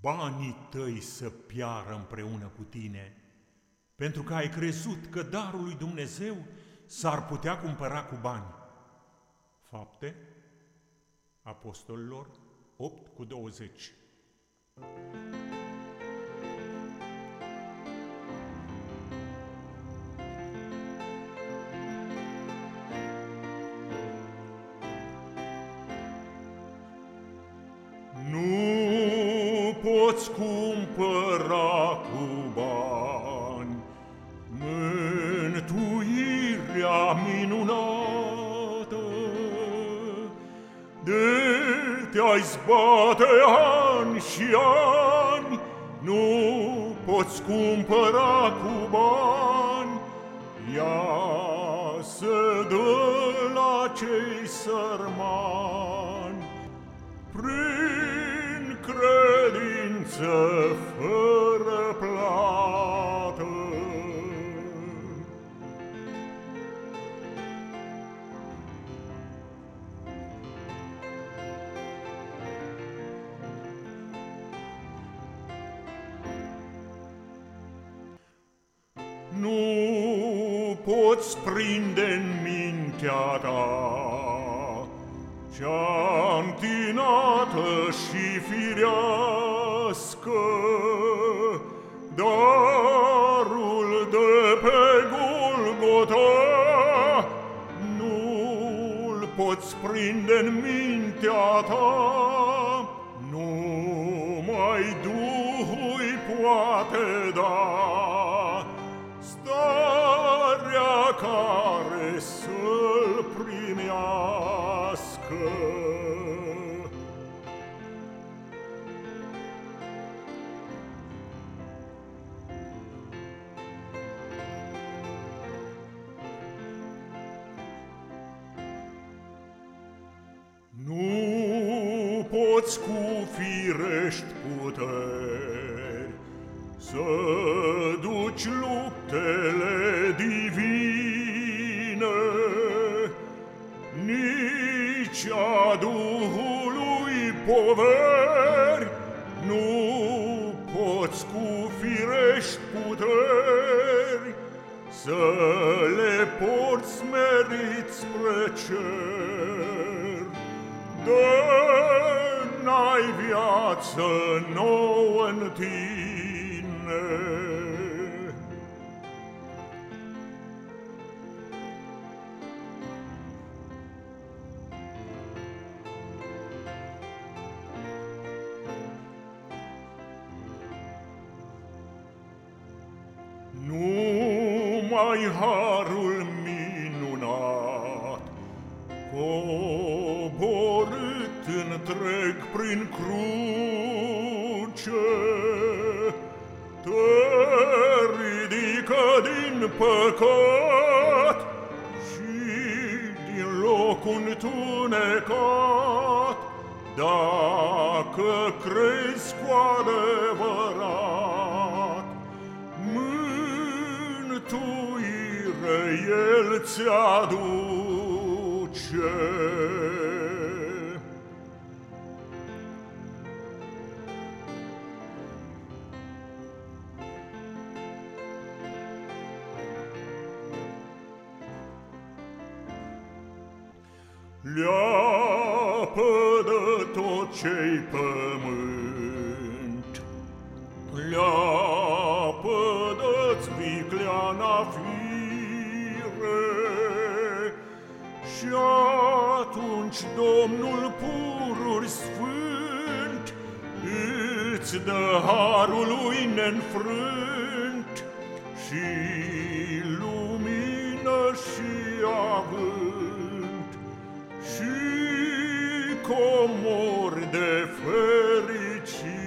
banii tăi să piară împreună cu tine, pentru că ai crezut că darul lui Dumnezeu s-ar putea cumpăra cu bani. Fapte Apostolilor 8 cu 20 poți cumpăra cu bani mântuirea minunată. De te-ai zbate ani și ani, nu poți cumpăra cu bani, ea se dă la cei sărmani. Prin credință viață fără plată. Nu poți prinde în mintea ta cea întinată și firească, primească darul de pe Golgota. Nu-l poți prinde în mintea ta, numai Duhul poate da starea care să-l primească. Poți cu firești puteri Să duci luptele divine. Nici a Duhului poveri Nu poți cu firești puteri Să le porți smerit spre cer viață nouă în tine. Numai harul minunat, coborât întreg prin cruce, te ridică din păcat și din loc întunecat, dacă crezi cu adevărat, mântuire El ți-aduce. Leapă de tot ce-i pământ, Leapă de-ți vicleana fire, Și atunci Domnul pururi sfânt Îți dă harul lui neînfrânt. Și lumină și avânt și comori de fericire.